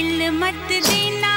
दिल मत देना।